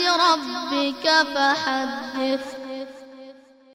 ربك فحدث.